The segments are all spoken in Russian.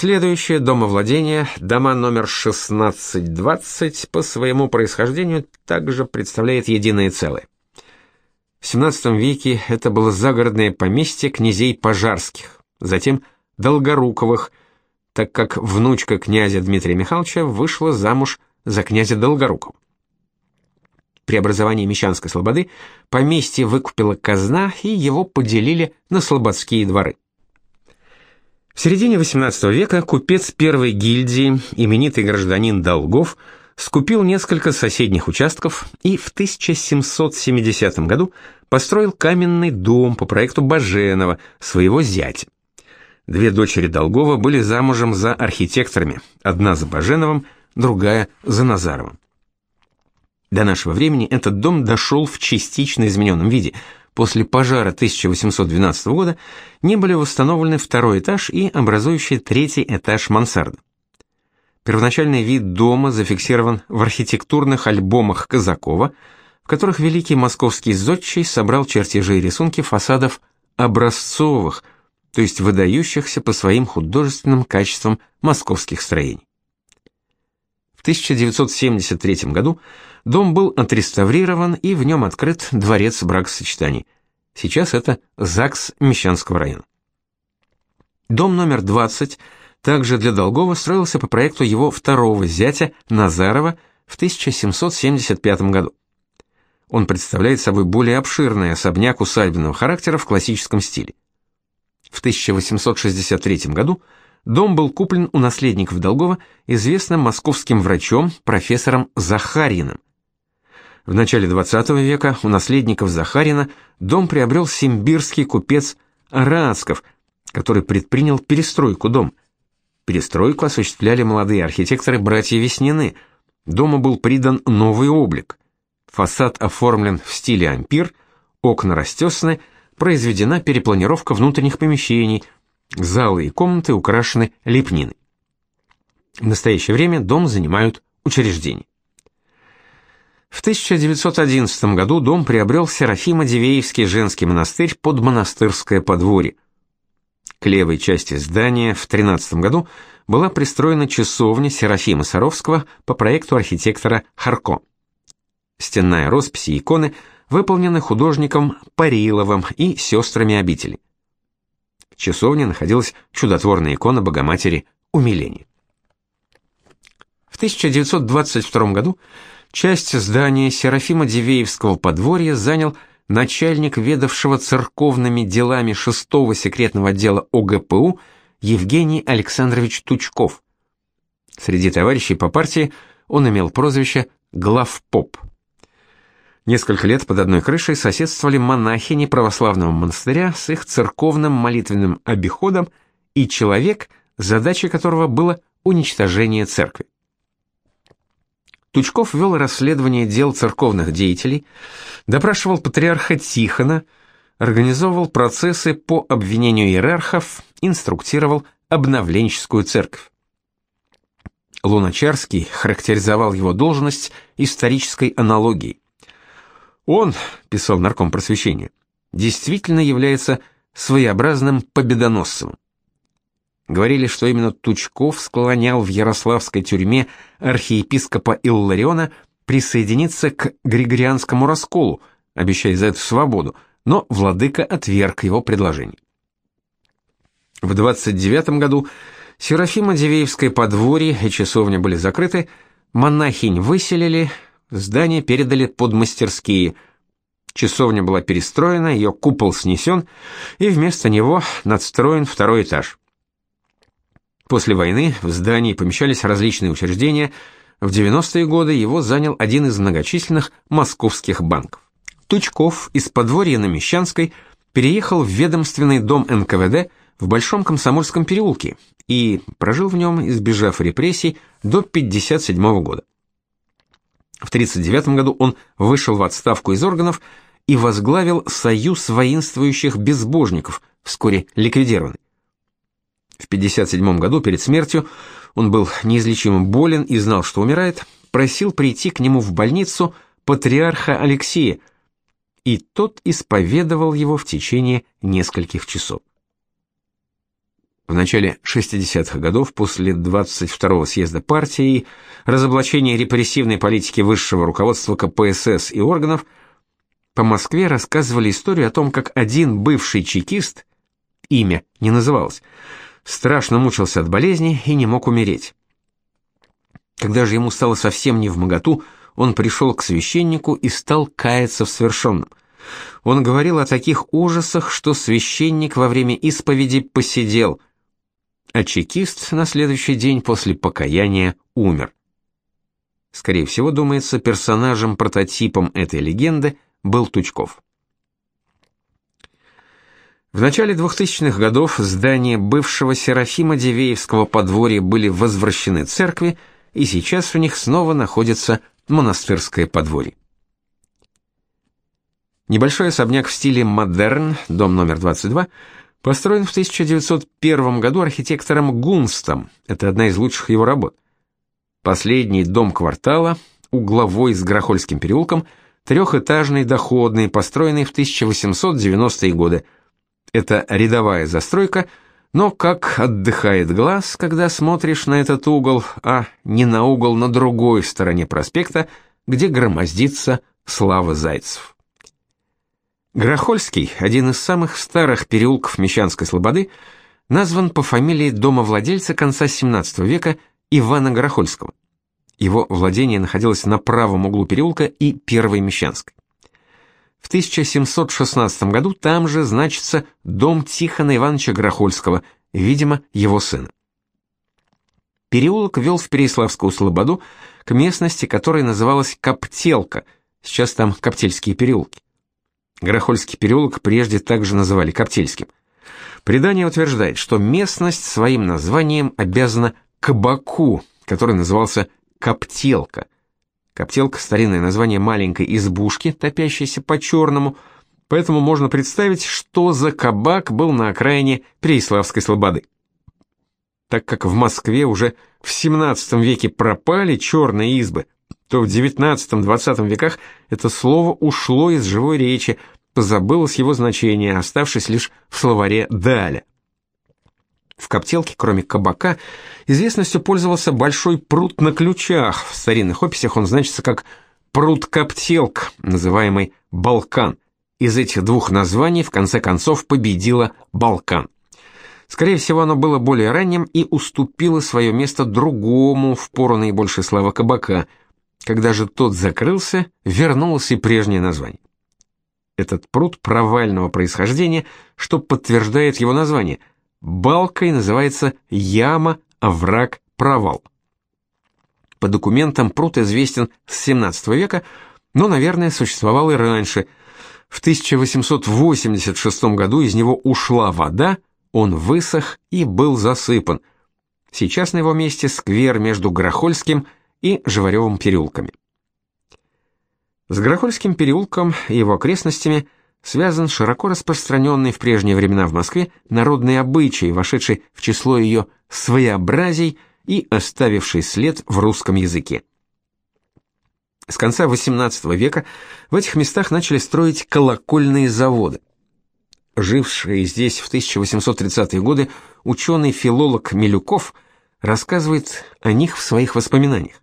Следующее домовладение, дома номер 1620, по своему происхождению также представляет единое целое. В XVII веке это было загородное поместье князей Пожарских, затем Долгоруковых, так как внучка князя Дмитрия Михайловича вышла замуж за князя Долгорукова. При образовании Мещанской слободы поместье выкупила казна, и его поделили на слободские дворы. В середине XVIII века купец первой гильдии, именитый гражданин Долгов, скупил несколько соседних участков и в 1770 году построил каменный дом по проекту Баженова, своего зятя. Две дочери Долгова были замужем за архитекторами, одна за Баженовым, другая за Назаровым. До нашего времени этот дом дошел в частично измененном виде. После пожара 1812 года не были восстановлены второй этаж и образующий третий этаж мансарды. Первоначальный вид дома зафиксирован в архитектурных альбомах Казакова, в которых великий московский зодчий собрал чертежи и рисунки фасадов образцовых, то есть выдающихся по своим художественным качествам московских строений. В 1973 году дом был отреставрирован и в нем открыт дворец бракосочетаний. Сейчас это ЗАГС Мещанского района. Дом номер 20 также для Долгова строился по проекту его второго зятя Назарова в 1775 году. Он представляет собой более обширный особняк усадебного характера в классическом стиле. В 1863 году дом был куплен у наследников Долгова известным московским врачом профессором Захариным. В начале XX века у наследников Захарина дом приобрел симбирский купец Рацков, который предпринял перестройку дома. Перестройку осуществляли молодые архитекторы братья Веснины. Дому был придан новый облик. Фасад оформлен в стиле ампир, окна растесаны, произведена перепланировка внутренних помещений, залы и комнаты украшены лепниной. В настоящее время дом занимают учреждения. В 1911 году дом приобрел Серафимо-Дивеевский женский монастырь под монастырское подворье. К левой части здания в 13 году была пристроена часовня Серафима Саровского по проекту архитектора Харко. Стенная роспись и иконы выполнены художником Париловым и сестрами обители. Часовне находилась чудотворная икона Богоматери Умиления. В 1922 году часть здания Серафима Дивеевского подворья занял начальник ведавшего церковными делами шестого секретного отдела ОГПУ Евгений Александрович Тучков. Среди товарищей по партии он имел прозвище главпоп. Несколько лет под одной крышей соседствовали монахини православного монастыря с их церковным молитвенным обиходом и человек, задачей которого было уничтожение церкви. Тучков вел расследование дел церковных деятелей, допрашивал патриарха Тихона, организовывал процессы по обвинению иерархов, инструктировал обновленческую церковь. Луначарский характеризовал его должность исторической аналогией. Он, писал нарком просвещения, действительно является своеобразным победоносцем. Говорили, что именно Тучков склонял в Ярославской тюрьме архиепископа Иллариона присоединиться к Григорианскому расколу, обещая за это свободу, но владыка отверг его предложение. В 29 году Серафимо-Дивеевское подворье и часовня были закрыты, монахинь выселили, здание передали под мастерские. Часовня была перестроена, ее купол снесен, и вместо него надстроен второй этаж. После войны в здании помещались различные учреждения. В 90-е годы его занял один из многочисленных московских банков. Тучков из подворья на Мещанской переехал в ведомственный дом НКВД в Большом Комсомольском переулке и прожил в нем, избежав репрессий, до 57 года. В 1939 году он вышел в отставку из органов и возглавил Союз воинствующих безбожников, вскоре ликвидированный. В 57 году перед смертью он был неизлечимо болен и знал, что умирает, просил прийти к нему в больницу патриарха Алексея, и тот исповедовал его в течение нескольких часов. В начале 60-х годов, после 22-го съезда партии разоблачения репрессивной политики высшего руководства КПСС и органов, по Москве рассказывали историю о том, как один бывший чекист, имя не называлось, страшно мучился от болезни и не мог умереть. Когда же ему стало совсем не в моготу, он пришел к священнику и стал каяться в совершенном. Он говорил о таких ужасах, что священник во время исповеди посидел, а чекист на следующий день после покаяния умер. Скорее всего, думается, персонажем-прототипом этой легенды был Тучков. В начале 2000-х годов здания бывшего Серафима Дивеевского подворья были возвращены церкви, и сейчас у них снова находится монастырское подворье. Небольшой особняк в стиле модерн, дом номер 22, построен в 1901 году архитектором Гунстом. Это одна из лучших его работ. Последний дом квартала, угловой с Грохольским переулком, трехэтажный доходный, построенный в 1890-е годы. Это рядовая застройка, но как отдыхает глаз, когда смотришь на этот угол, а не на угол на другой стороне проспекта, где громоздится слава Зайцев. Грохольский, один из самых старых переулков Мещанской слободы, назван по фамилии домовладельца конца XVII века Ивана Грохольского. Его владение находилось на правом углу переулка и Первой Мещанской. В 1716 году там же значится дом Тихона Ивановича Грохольского, видимо, его сына. Переулок вел в Переяславскую слободу к местности, которая называлась Коптелка, сейчас там Коптельские переулки. Горохольский переулок прежде также называли Коптельским. Предание утверждает, что местность своим названием обязана кабаку, который назывался Коптелка. Коптелка – старинное название маленькой избушки, топящейся по-черному, поэтому можно представить, что за кабак был на окраине Переяславской слободы. Так как в Москве уже в XVII веке пропали черные избы – то в XIX-XX веках это слово ушло из живой речи, позабылось его значение, оставшись лишь в словаре «даля». В коптелке, кроме кабака, известностью пользовался большой пруд на ключах. В старинных описях он значится как пруд-коптелк, называемый Балкан. Из этих двух названий в конце концов победила Балкан. Скорее всего, оно было более ранним и уступило свое место другому в пору наибольшей славы кабака – когда же тот закрылся, вернулось и прежнее название. Этот пруд провального происхождения, что подтверждает его название. Балкой называется яма, овраг, провал. По документам пруд известен с 17 века, но, наверное, существовал и раньше. В 1886 году из него ушла вода, он высох и был засыпан. Сейчас на его месте сквер между Грохольским и и Живаревым переулками. С Горохольским переулком и его окрестностями связан широко распространенный в прежние времена в Москве народный обычай, вошедший в число ее своеобразий и оставивший след в русском языке. С конца XVIII века в этих местах начали строить колокольные заводы. Живший здесь в 1830-е годы ученый-филолог Милюков рассказывает о них в своих воспоминаниях.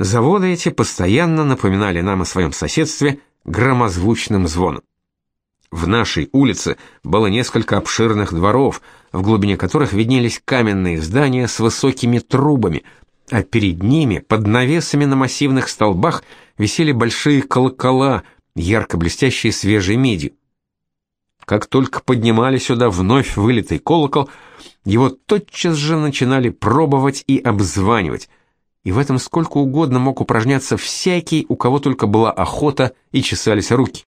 Заводы эти постоянно напоминали нам о своем соседстве громозвучным звоном. В нашей улице было несколько обширных дворов, в глубине которых виднелись каменные здания с высокими трубами, а перед ними, под навесами на массивных столбах, висели большие колокола, ярко блестящие свежей медью. Как только поднимали сюда вновь вылитый колокол, его тотчас же начинали пробовать и обзванивать, и в этом сколько угодно мог упражняться всякий, у кого только была охота и чесались руки.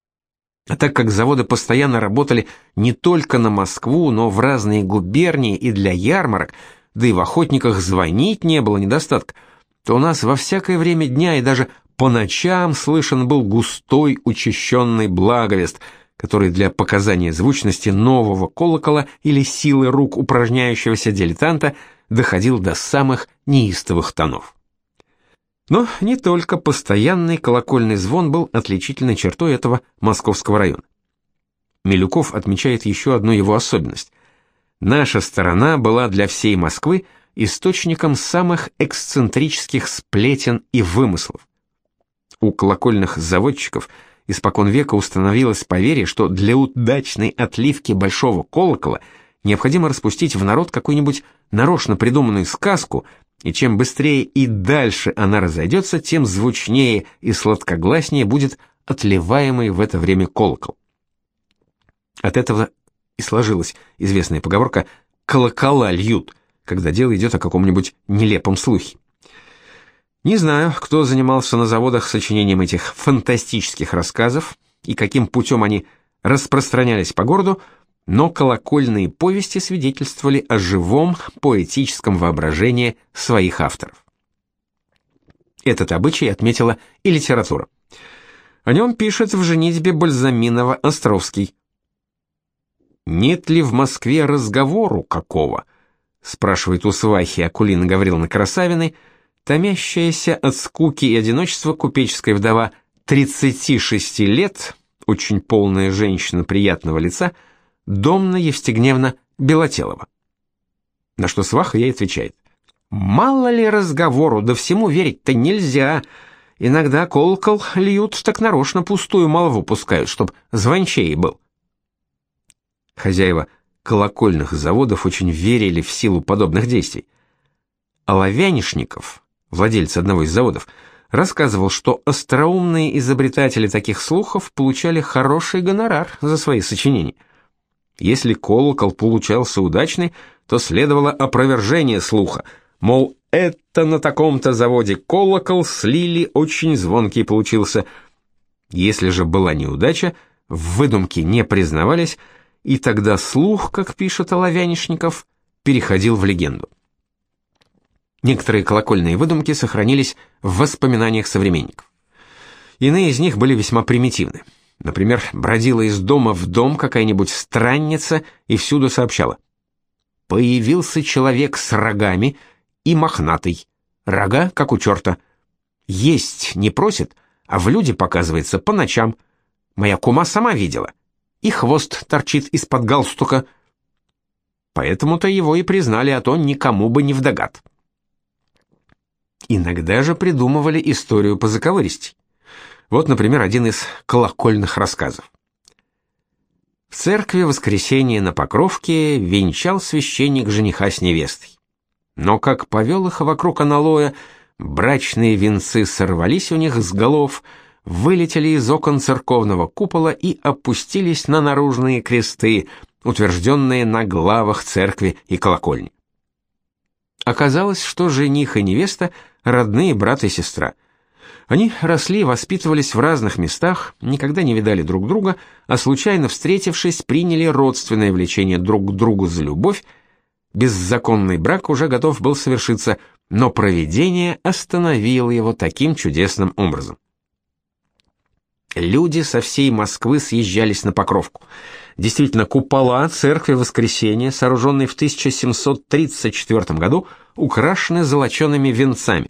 А так как заводы постоянно работали не только на Москву, но в разные губернии и для ярмарок, да и в охотниках звонить не было недостатка, то у нас во всякое время дня и даже по ночам слышен был густой учащенный благовест, который для показания звучности нового колокола или силы рук упражняющегося дилетанта доходил до самых неистовых тонов. Но не только постоянный колокольный звон был отличительной чертой этого московского района. Милюков отмечает еще одну его особенность. Наша сторона была для всей Москвы источником самых эксцентрических сплетен и вымыслов. У колокольных заводчиков испокон века установилось поверье, что для удачной отливки большого колокола необходимо распустить в народ какую-нибудь нарочно придуманную сказку, и чем быстрее и дальше она разойдется, тем звучнее и сладкогласнее будет отливаемый в это время колокол. От этого и сложилась известная поговорка «колокола льют», когда дело идет о каком-нибудь нелепом слухе. Не знаю, кто занимался на заводах сочинением этих фантастических рассказов и каким путем они распространялись по городу, но колокольные повести свидетельствовали о живом поэтическом воображении своих авторов. Этот обычай отметила и литература. О нем пишет в «Женитьбе» Бальзаминова Островский. «Нет ли в Москве разговору какого?» спрашивает у свахи Акулина Гавриловна Красавиной, томящаяся от скуки и одиночества купеческая вдова 36 лет, очень полная женщина приятного лица, Домна Евстигневна Белотелова. На что сваха ей отвечает: "Мало ли разговору, да всему верить-то нельзя. Иногда колокол льют, так нарочно пустую молву пускают, чтоб звончей был". Хозяева колокольных заводов очень верили в силу подобных действий. Оловянишников, владелец одного из заводов, рассказывал, что остроумные изобретатели таких слухов получали хороший гонорар за свои сочинения. Если колокол получался удачный, то следовало опровержение слуха, мол, это на таком-то заводе колокол слили, очень звонкий получился. Если же была неудача, в выдумке не признавались, и тогда слух, как пишет Оловянишников, переходил в легенду. Некоторые колокольные выдумки сохранились в воспоминаниях современников. Иные из них были весьма примитивны. Например, бродила из дома в дом какая-нибудь странница и всюду сообщала. Появился человек с рогами и мохнатый. Рога, как у черта. Есть не просит, а в люди показывается по ночам. Моя кума сама видела. И хвост торчит из-под галстука. Поэтому-то его и признали, а то никому бы не вдогад. Иногда же придумывали историю по заковыристей. Вот, например, один из колокольных рассказов. В церкви воскресенье на Покровке венчал священник жениха с невестой. Но как повел их вокруг аналоя, брачные венцы сорвались у них с голов, вылетели из окон церковного купола и опустились на наружные кресты, утвержденные на главах церкви и колокольни. Оказалось, что жених и невеста родные брат и сестра. Они росли и воспитывались в разных местах, никогда не видали друг друга, а случайно встретившись, приняли родственное влечение друг к другу за любовь. Беззаконный брак уже готов был совершиться, но провидение остановило его таким чудесным образом. Люди со всей Москвы съезжались на Покровку. Действительно, купола церкви Воскресения, сооруженные в 1734 году, украшены золочеными венцами.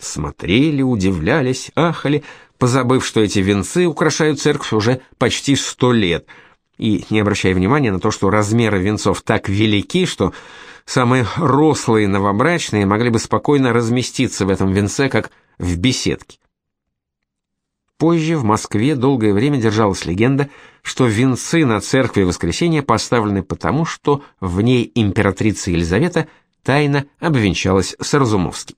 Смотрели, удивлялись, ахали, позабыв, что эти венцы украшают церковь уже почти сто лет, и не обращая внимания на то, что размеры венцов так велики, что самые рослые новобрачные могли бы спокойно разместиться в этом венце, как в беседке. Позже в Москве долгое время держалась легенда, что венцы на церкви Воскресения поставлены потому, что в ней императрица Елизавета тайно обвенчалась с Разумовским.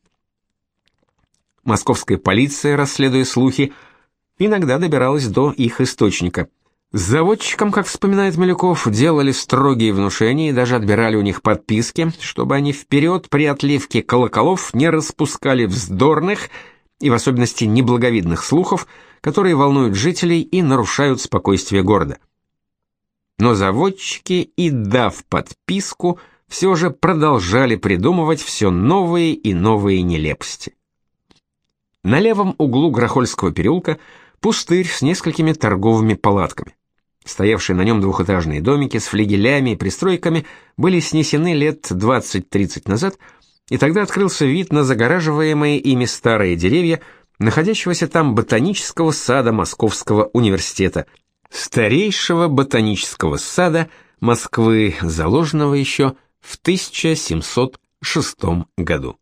Московская полиция, расследуя слухи, иногда добиралась до их источника. Заводчикам, как вспоминает Милюков, делали строгие внушения и даже отбирали у них подписки, чтобы они вперед при отливке колоколов не распускали вздорных и в особенности неблаговидных слухов, которые волнуют жителей и нарушают спокойствие города. Но заводчики, и дав подписку, все же продолжали придумывать все новые и новые нелепости. На левом углу Грохольского переулка пустырь с несколькими торговыми палатками. Стоявшие на нем двухэтажные домики с флигелями и пристройками были снесены лет 20-30 назад, и тогда открылся вид на загораживаемые ими старые деревья, находящегося там ботанического сада Московского университета, старейшего ботанического сада, Москвы, заложенного еще в 1706 году.